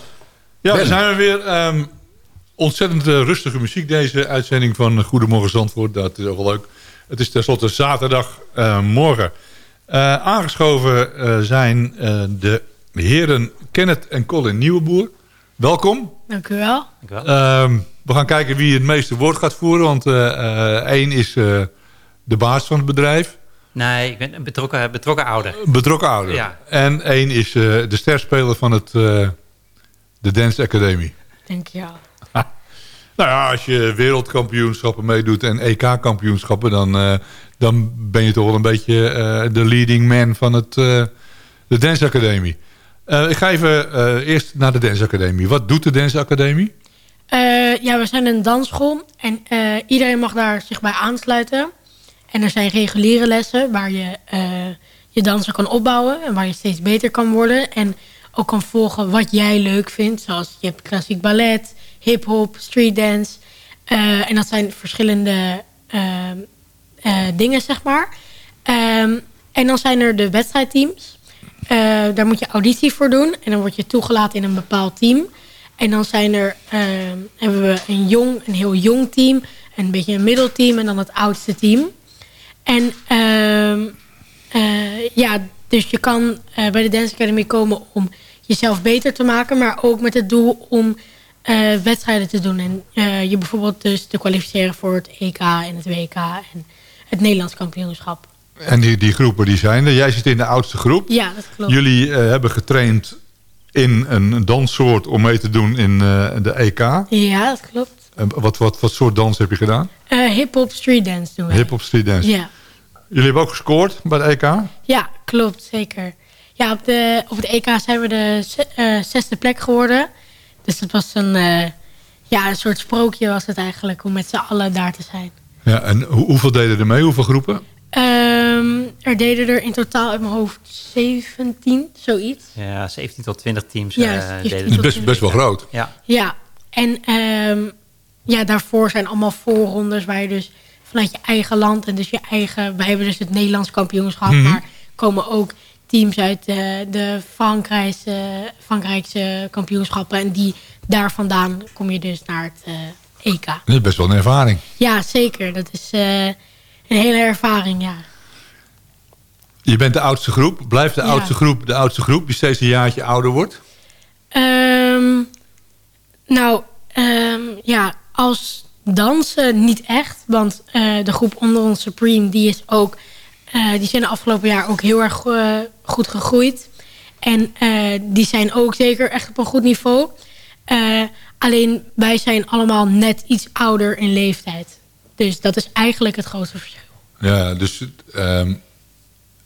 Ja, Ben. we zijn er weer. Ehm, ontzettend eh, rustige muziek deze uitzending van Goedemorgen Zandvoort. Dat is ook wel leuk. Het is tenslotte zaterdagmorgen. Eh aangeschoven eh, zijn eh, de heren Kenneth en Colin Nieuweboer. Welkom. Dank u wel. Ehm, we gaan kijken wie het meeste woord gaat voeren. Want eh, eh, één is eh, de baas van het bedrijf. Nee, ik ben een betrokken, betrokken ouder. Betrokken ouder. Ja. En één is eh, de sterspeler van het, eh, de Dance Academy. Dank je wel. Nou ja, als je wereldkampioenschappen meedoet en EK-kampioenschappen... Dan, eh, dan ben je toch wel een beetje eh, de leading man van het, eh, de Dance Academy. Eh, ik ga even eh, eerst naar de Dance Academy. Wat doet de Dance Academy? Eh, ja, we zijn een dansschool en eh, iedereen mag daar zich bij aansluiten. En er zijn reguliere lessen waar je eh, je dansen kan opbouwen en waar je steeds beter kan worden. En ook kan volgen wat jij leuk vindt. Zoals je hebt klassiek ballet, hip-hop, street dance. Eh, en dat zijn verschillende eh, dingen, zeg maar. Ehm, en dan zijn er de wedstrijdteams. Daar moet je auditie voor doen. En dan word je toegelaten in een bepaald team. En dan zijn er, ehm, hebben we een, jong, een heel jong team. Een beetje een middelteam en dan het oudste team. En ehm, eh, ja, dus je kan eh, bij de Dance Academy komen om jezelf beter te maken. Maar ook met het doel om eh, wedstrijden te doen. En je bijvoorbeeld dus te kwalificeren voor het EK en het WK en het Nederlands kampioenschap. En die, die groepen die zijn er. Jij zit in de oudste groep. Ja, dat klopt. Jullie hebben getraind in een danssoort om mee te doen in de EK. Ja, dat klopt. Wat, wat, wat soort dans heb je gedaan? Eh Hip-hop street dance doen we. Hip-hop street dance. Ja. Jullie hebben ook gescoord bij de EK? Ja, klopt, zeker. Ja, op, de, op het EK zijn we de eh, zesde plek geworden. Dus het was een, eh, ja, een soort sprookje was het eigenlijk om met z'n allen daar te zijn. Ja, en hoe- hoeveel deden er mee? Hoeveel groepen? Ehm, er deden er in totaal uit mijn hoofd 17, zoiets. Ja, 17 tot 20 teams. Ja, eh, 17 deden. Best, best wel groot. Ja. Ja, en ehm, ja, daarvoor zijn allemaal voorrondes waar je dus vanuit je eigen land en dus je eigen... Wij hebben dus het Nederlands kampioenschap, Mhm. maar komen ook teams uit de, de Frankrijkse, Frankrijkse kampioenschappen. En die daar vandaan kom je dus naar het eh, EK. Dat is best wel een ervaring. Ja, zeker. Dat is eh, een hele ervaring, ja. Je bent de oudste groep. Blijft de Ja. oudste groep de oudste groep die steeds een jaartje ouder wordt? Ehm, nou, ehm, ja, als dansen niet echt. Want eh, de groep onder ons Supreme, die is ook... eh, die zijn de afgelopen jaar ook heel erg eh, goed gegroeid. En die zijn ook zeker echt op een goed niveau. Alleen wij zijn allemaal net iets ouder in leeftijd. Dus dat is eigenlijk het grootste verschil. Ja, dus ehm,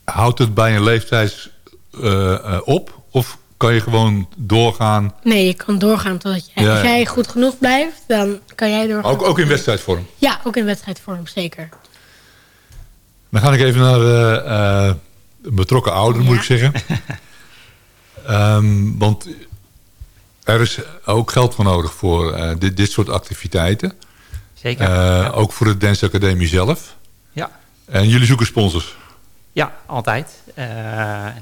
houdt het bij een leeftijd op? Of kan je gewoon doorgaan? Nee, je kan doorgaan totdat je, Ja, als jij goed genoeg blijft, dan kan jij doorgaan. Ook, ook in wedstrijdvorm? Ja, ook in wedstrijdvorm, zeker. Dan ga ik even naar eh, eh, een betrokken ouder, moet ik zeggen. Ehm, want er is ook geld voor nodig voor eh, dit, dit soort activiteiten. Zeker, Eh, ja. Ook voor de Dance Academie zelf. Ja. En jullie zoeken sponsors. Ja, altijd. Eh,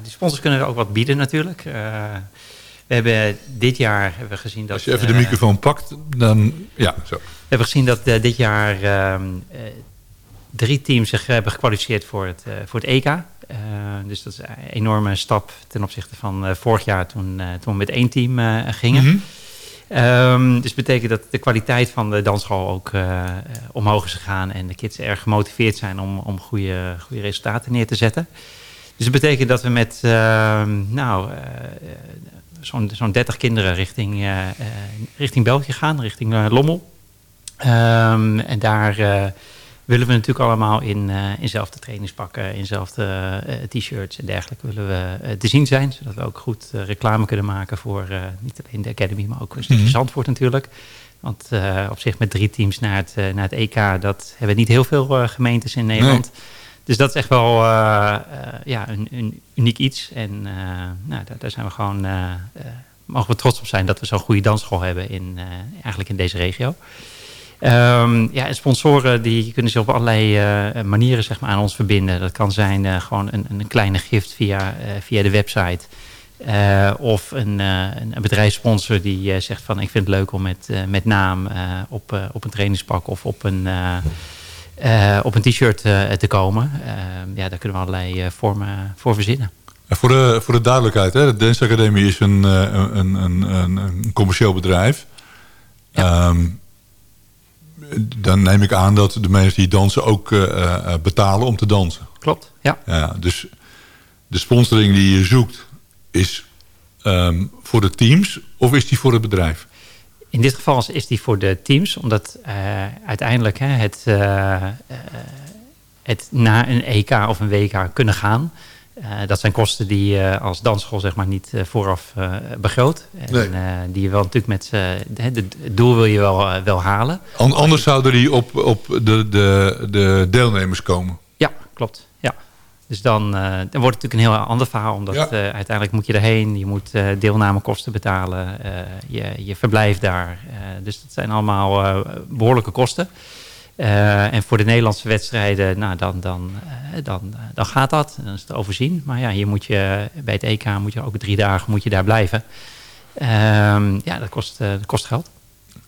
de sponsors kunnen ook wat bieden natuurlijk. Eh, we hebben dit jaar hebben we gezien dat... Als je even de eh, microfoon pakt, dan... Ja, zo. We hebben gezien dat dit jaar ehm, eh, drie teams zich hebben gekwalificeerd voor het, voor het EK. Dus dat is een enorme stap ten opzichte van vorig jaar toen, toen we met één team gingen. Mhm. Ehm, dus betekent dat de kwaliteit van de dansschool ook eh, eh, omhoog is gegaan. En de kids erg gemotiveerd zijn om, om goede, goede resultaten neer te zetten. Dus dat betekent dat we met ehm, nou, eh, zo'n zo'n 30 kinderen richting, richting België gaan, richting Lommel. Ehm, en daar willen we natuurlijk allemaal in, eh in zelfde trainingspakken, in zelfde eh, t-shirts en dergelijke willen we eh, te zien zijn. Zodat we ook goed eh, reclame kunnen maken voor eh, niet alleen de Academy, maar ook een stukje Mhm. Zandvoort natuurlijk. Want eh, op zich met drie teams naar het, eh, naar het EK, dat hebben niet heel veel eh, gemeentes in Nederland. Dus dat is echt wel eh, eh, ja, een, een uniek iets. En eh, nou, daar, daar zijn we gewoon, eh, eh, mogen we trots op zijn dat we zo'n goede dansschool hebben in, eh, eigenlijk in deze regio. Ehm, ja, en sponsoren die kunnen zich op allerlei eh, manieren zeg maar, aan ons verbinden. Dat kan zijn eh, gewoon een, een kleine gift via, eh, via de website. Eh, of een, een, bedrijfssponsor die zegt van ik vind het leuk om met, met naam op, op een trainingspak of op een, op een t-shirt te komen. Eh, ja, daar kunnen we allerlei vormen voor verzinnen. En voor, de, voor de duidelijkheid, hè, de Dance Academie is een, een, een, een, een commercieel bedrijf. Ehm, dan neem ik aan dat de mensen die dansen ook eh, eh, betalen om te dansen. Klopt, ja. ja. Dus de sponsoring die je zoekt is ehm, voor de teams of is die voor het bedrijf? In dit geval is- die voor de teams, omdat eh, uiteindelijk hè, het, eh, eh, het na een EK of een WK kunnen gaan. Eh, dat zijn kosten die je als dansschool zeg maar, niet eh, vooraf eh, begroot. En Nee. die je wel natuurlijk met het doel wil je wel, wel halen. An- anders zouden die op, op de, de, de deelnemers komen. Ja, klopt. Ja. Dus dan, dan wordt het natuurlijk een heel ander verhaal. Omdat Ja. uiteindelijk moet je erheen. Je moet eh, deelnamekosten betalen. je, je verblijft daar. dus dat zijn allemaal eh, behoorlijke kosten. Eh, en voor de Nederlandse wedstrijden, nou, dan, dan, eh, dan, eh, dan gaat dat. Dan is het overzien. Maar ja, hier moet je, bij het EK moet je ook drie dagen moet je daar blijven. Ehm, ja, dat kost, dat kost geld.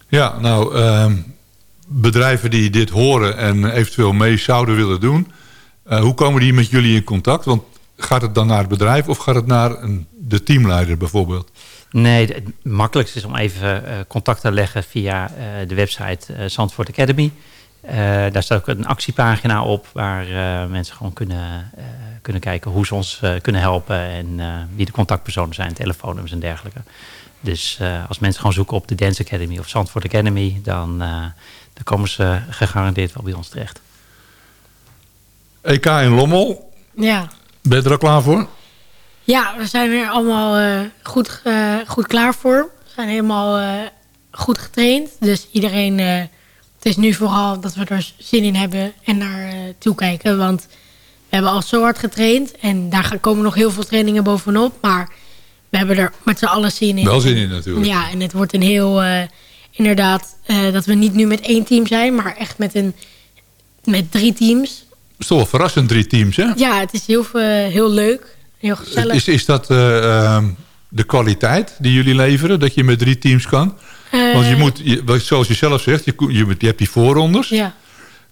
Ja, nou, ehm, bedrijven die dit horen en eventueel mee zouden willen doen... Hoe komen die met jullie in contact? Want gaat het dan naar het bedrijf of gaat het naar een, de teamleider bijvoorbeeld? Nee, het makkelijkste is om even contact te leggen via de website Zandvoort Academy. Eh, daar staat ook een actiepagina op waar eh, mensen gewoon kunnen, eh, kunnen kijken hoe ze ons eh, kunnen helpen en eh, wie de contactpersonen zijn, telefoonnummers en dergelijke. Dus eh, als mensen gewoon zoeken op de Dance Academy of Zandvoort Academy, dan, eh, dan komen ze gegarandeerd wel bij ons terecht. EK in Lommel, Ja. ben je er al klaar voor? Ja, we zijn er allemaal eh, goed, goed klaar voor. We zijn helemaal eh, goed getraind. Dus iedereen... het is nu vooral dat we er zin in hebben en naar eh, toe kijken. Want we hebben al zo hard getraind. En daar gaan, komen nog heel veel trainingen bovenop. Maar we hebben er met z'n allen zin in. Wel zin in natuurlijk. Ja, en het wordt een heel... eh, inderdaad, eh, dat we niet nu met één team zijn. Maar echt met, een, met drie teams. Het is toch wel verrassend, drie teams, hè? Ja, het is heel, veel- heel leuk. Heel gezellig. Is, is dat eh, ehm, de kwaliteit die jullie leveren, dat je met drie teams kan? Eh, Want je moet, je, zoals je zelf zegt, je, je, je hebt die voorrondes. Ja.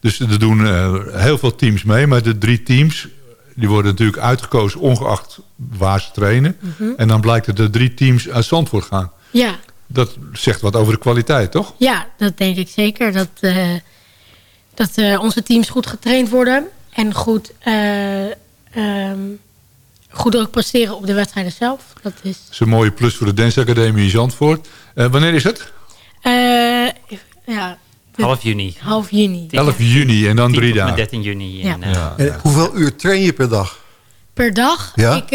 Dus er doen eh, heel veel teams mee. Maar de drie teams, die worden natuurlijk uitgekozen ongeacht waar ze trainen. Mhm. En dan blijkt dat er drie teams uit Zandvoort gaan. Ja, Dat zegt wat over de kwaliteit, toch? ja, dat denk ik zeker. Dat, eh, dat onze teams goed getraind worden. En goed, eh, ehm, goed ook presteren op de wedstrijden zelf. Dat is... Dat is een mooie plus voor de Dance Academie in Zandvoort. Eh, wanneer is het? eh, ja, Half juni. half juni. 11 juni en dan 10 drie dagen. 13 juni. Ja. En, eh, Ja. En hoeveel uur train je per dag? Per dag. Ja? Ik,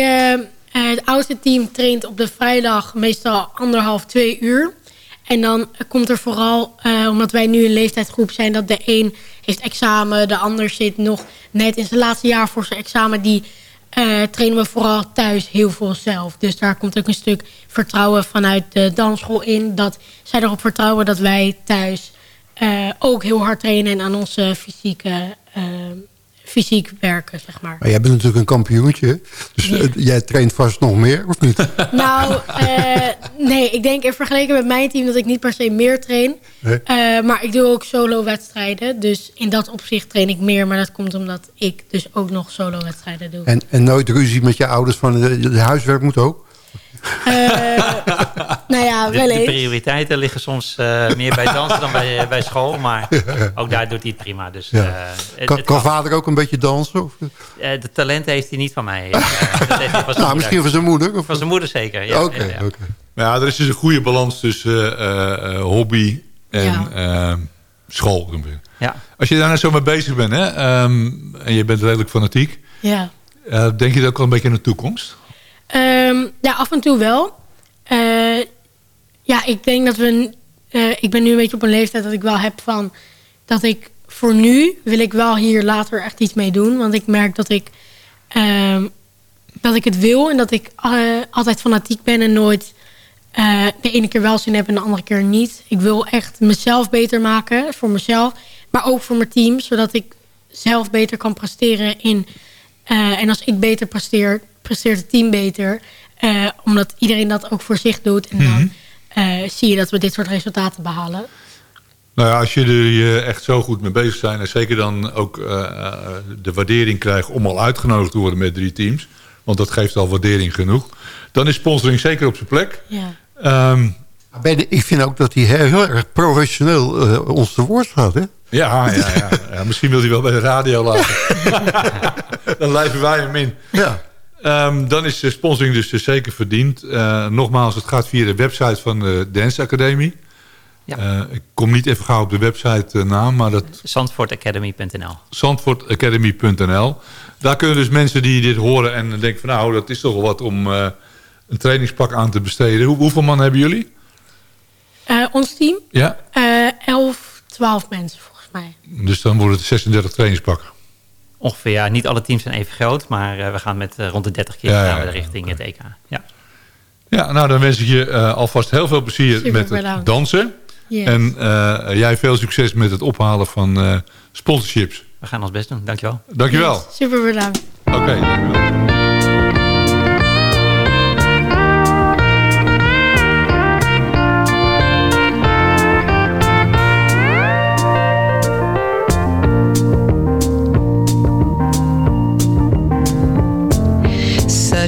het oudste team traint op de vrijdag meestal anderhalf, twee uur. En dan komt er vooral, eh, omdat wij nu een leeftijdsgroep zijn... dat de een heeft examen, de ander zit nog net in zijn laatste jaar voor zijn examen... die eh, trainen we vooral thuis heel veel zelf. Dus daar komt ook een stuk vertrouwen vanuit de dansschool in... dat zij erop vertrouwen dat wij thuis eh, ook heel hard trainen... en aan onze fysieke, eh, fysiek werken, zeg maar. Maar jij bent natuurlijk een kampioentje. Dus Ja. eh, jij traint vast nog meer, of niet? Nou, eh, nee, ik denk in vergelijking met mijn team dat ik niet per se meer train. Nee? Eh, maar ik doe ook solo-wedstrijden. Dus in dat opzicht train ik meer. Maar dat komt omdat ik dus ook nog solo-wedstrijden doe. En, en nooit ruzie met je ouders van de huiswerk moet ook? Eh, nou ja, de, wel de prioriteiten liggen soms eh, meer bij dansen dan bij, bij school. Maar ook daar doet hij het prima. Dus, eh, het- Kan, het kan vader ook een beetje dansen? Of? Eh, de talent heeft hij niet van mij. Eh, dat heeft hij van zijn Nou, moeder. misschien van zijn moeder? Of? Van zijn moeder zeker, ja. Oké, ja, ja. oké. Maar ja, er is dus een goede balans tussen eh, eh, hobby en Ja. eh, school. Ja. Als je daar net zo mee bezig bent hè, ehm, en je bent redelijk fanatiek... Ja. eh, denk je dat ook wel een beetje aan de toekomst? Ehm, ja, af en toe wel. Eh, ja, ik denk dat we... eh, ik ben nu een beetje op een leeftijd dat ik wel heb van... dat ik voor nu wil ik wel hier later echt iets mee doen. Want ik merk dat ik, ehm, dat ik het wil en dat ik eh, altijd fanatiek ben en nooit de ene keer wel zin heb en de andere keer niet. Ik wil echt mezelf beter maken voor mezelf, maar ook voor mijn team, zodat ik zelf beter kan presteren in. en als ik beter presteer, presteert het team beter. Eh, omdat iedereen dat ook voor zich doet. En dan eh, zie je dat we dit soort resultaten behalen. Nou ja, als jullie er echt zo goed mee bezig zijn... en zeker dan ook eh, eh, de waardering krijgen om al uitgenodigd te worden met drie teams... want dat geeft al waardering genoeg... dan is sponsoring zeker op zijn plek. Ja. Ehm, de- ik vind ook dat hij heel, heel erg professioneel eh, ons te woord gaat. Hè? ja, ja, ja, ja, misschien wil hij wel bij de radio laten. dan lijven wij hem in. Ja. Ehm, dan is de sponsoring dus dus zeker verdiend. Eh, nogmaals, het gaat via de website van de Dance Academie. Ja. Eh, ik kom niet even gauw op de website eh, naam, maar dat Zandvoortacademy.nl zandvoortacademy.nl. Daar kunnen dus mensen die dit horen en denken van nou, dat is toch wel wat om eh, een trainingspak aan te besteden. Hoe, hoeveel man hebben jullie? Eh, ons team, Ja, eh 11, 12 mensen volgens mij. dus dan worden het 36 trainingspakken. Ongeveer, ja. Niet alle teams zijn even groot, maar eh, we gaan met eh, rond de 30 keer Ja, ja, gaan we ja, richting het EK. Ja. Ja, nou dan wens ik je eh, alvast heel veel plezier Super met het dansen. Yes. En eh, jij veel succes met het ophalen van eh, sponsorships. We gaan ons best doen, dankjewel. Dankjewel. Yes, super bedankt. Oké, dankjewel.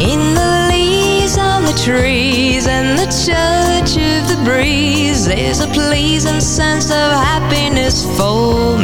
in the leaves on the trees and the touch of the breeze. There's a pleasing sense of happiness for me.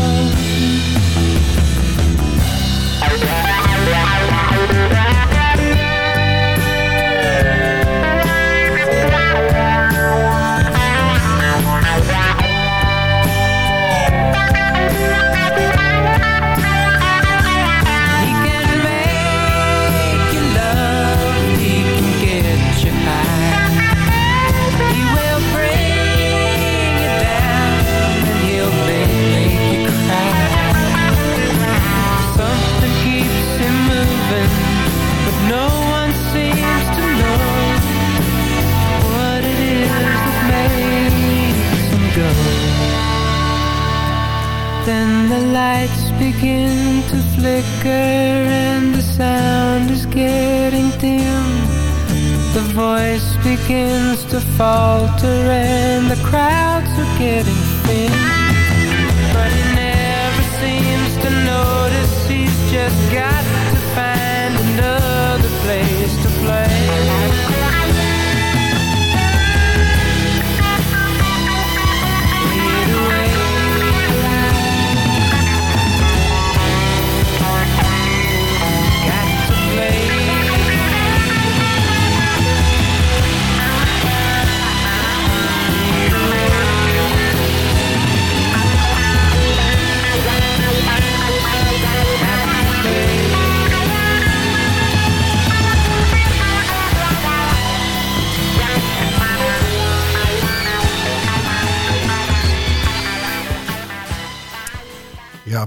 Thank you. Lights begin to flicker and the sound is getting dim. The voice begins to falter and the crowds are getting thin.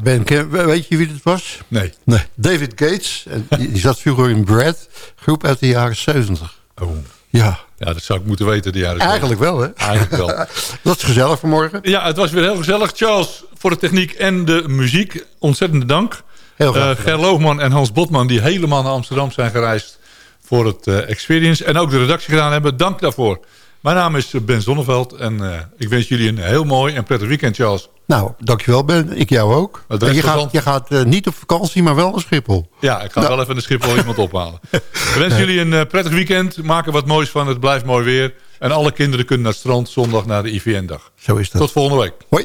Ben, ken- weet je wie het was? Nee. nee. David Gates. En die, die zat vroeger in Brad, groep uit de jaren 70. Oh. Ja. Ja, dat zou ik moeten weten. De jaren Eigenlijk wel, hè? Eigenlijk wel. Dat is gezellig vanmorgen. Ja, het was weer heel gezellig. Charles, voor de techniek en de muziek, ontzettende dank. Heel graag Eh, Ger Loogman en Hans Botman, die helemaal naar Amsterdam zijn gereisd voor het eh, Experience. En ook de redactie gedaan hebben. Dank daarvoor. Mijn naam is Ben Zonneveld en eh, ik wens jullie een heel mooi en prettig weekend, Charles. Nou, dankjewel Ben. Ik jou ook. En je gaat, je gaat eh, niet op vakantie, maar wel naar Schiphol. Ja, ik ga Nou. wel even de Schiphol iemand ophalen. We wensen jullie een eh, prettig weekend. Maak er wat moois van. Het blijft mooi weer. En alle kinderen kunnen naar het strand zondag naar de IVN-dag. Zo is dat. Tot volgende week. Hoi.